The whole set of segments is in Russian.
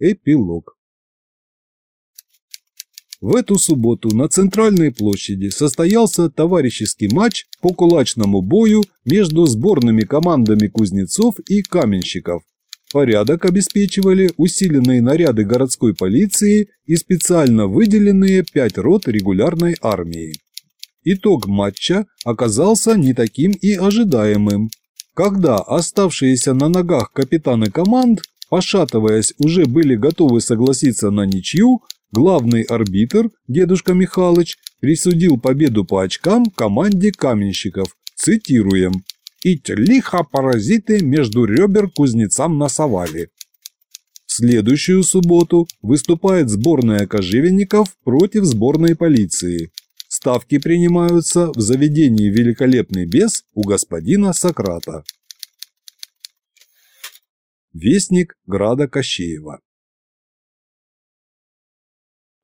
Эпилог. В эту субботу на центральной площади состоялся товарищеский матч по кулачному бою между сборными командами кузнецов и каменщиков. Порядок обеспечивали усиленные наряды городской полиции и специально выделенные пять рот регулярной армии. Итог матча оказался не таким и ожидаемым. Когда оставшиеся на ногах капитаны команд, пошатываясь, уже были готовы согласиться на ничью, главный арбитр, дедушка Михалыч, присудил победу по очкам команде каменщиков, цитируем, «Ить лихо паразиты между ребер кузнецам насовали». В следующую субботу выступает сборная кожевенников против сборной полиции. Ставки принимаются в заведении «Великолепный бес» у господина Сократа. Вестник Града Кощеева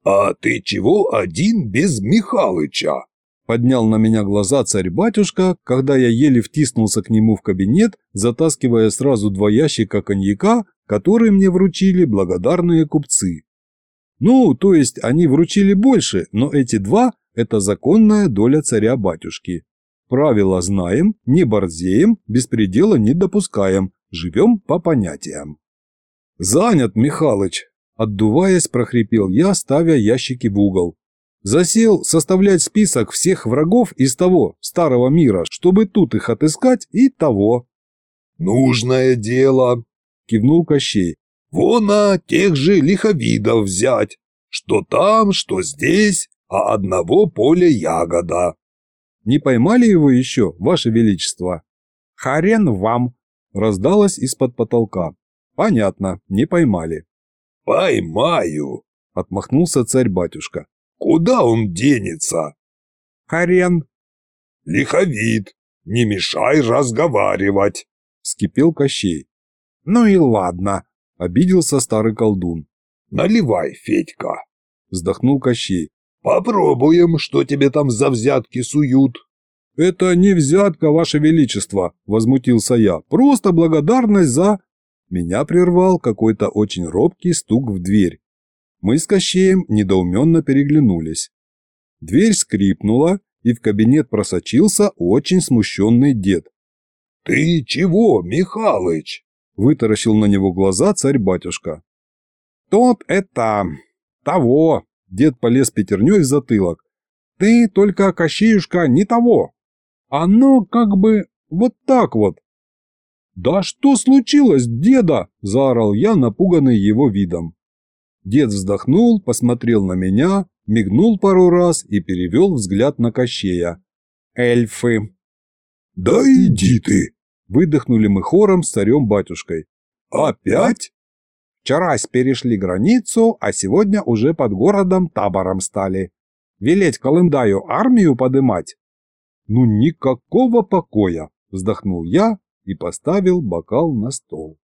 «А ты чего один без Михалыча?» Поднял на меня глаза царь-батюшка, когда я еле втиснулся к нему в кабинет, затаскивая сразу два ящика коньяка, которые мне вручили благодарные купцы. Ну, то есть они вручили больше, но эти два – это законная доля царя-батюшки. Правила знаем, не борзеем, беспредела не допускаем, живем по понятиям. «Занят, Михалыч!» Отдуваясь, прохрипел я, ставя ящики в угол. Засел составлять список всех врагов из того старого мира, чтобы тут их отыскать и того. «Нужное дело!» – кивнул Кощей. «Вон а тех же лиховидов взять, что там, что здесь, а одного поля ягода». «Не поймали его еще, Ваше Величество?» «Харен вам!» – раздалось из-под потолка. «Понятно, не поймали». «Поймаю!» – отмахнулся царь-батюшка. «Куда он денется?» «Харен!» «Лиховид! Не мешай разговаривать!» – скипел Кощей. «Ну и ладно!» – обиделся старый колдун. «Наливай, Федька!» – вздохнул Кощей. «Попробуем, что тебе там за взятки суют». «Это не взятка, Ваше Величество!» – возмутился я. «Просто благодарность за...» Меня прервал какой-то очень робкий стук в дверь. Мы с Кощеем недоуменно переглянулись. Дверь скрипнула, и в кабинет просочился очень смущенный дед. «Ты чего, Михалыч?» – вытаращил на него глаза царь-батюшка. «Тот это... того!» – дед полез пятерней в затылок. «Ты только, Кощеюшка, не того! Оно как бы вот так вот!» «Да что случилось, деда?» – заорал я, напуганный его видом. Дед вздохнул, посмотрел на меня, мигнул пару раз и перевел взгляд на Кощея. «Эльфы!» «Да иди ты!» – выдохнули мы хором с царем-батюшкой. «Опять?» «Вчерась перешли границу, а сегодня уже под городом табором стали. Велеть Колымдаю армию подымать?» «Ну никакого покоя!» – вздохнул я и поставил бокал на стол.